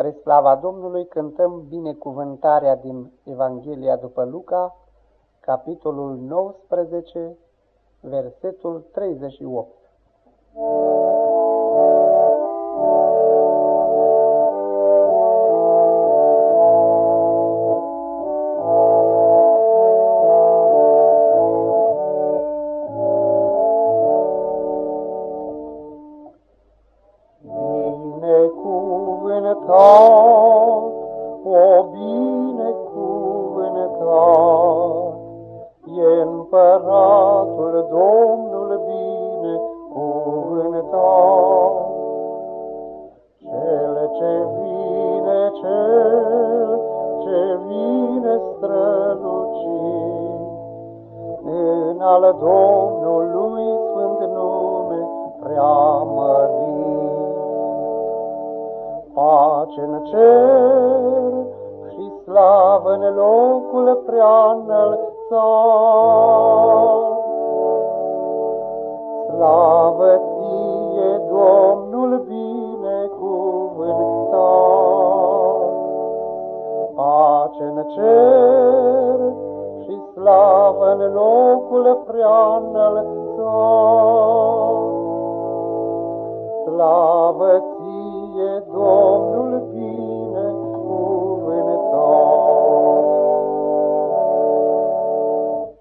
Spre slava Domnului cântăm binecuvântarea din Evanghelia după Luca, capitolul 19, versetul 38. Binecuvântat, o binecuvântat, e împăratul Domnul binecuvântat. Cel ce vine, cel ce vine strălucit, în al Domnului pace în cer și slavă în locul prea înălțat. Slavă ție, Domnul binecuvântat, pace în cer și slavă în locul prea înălțat. Slavă ție, Domnul bine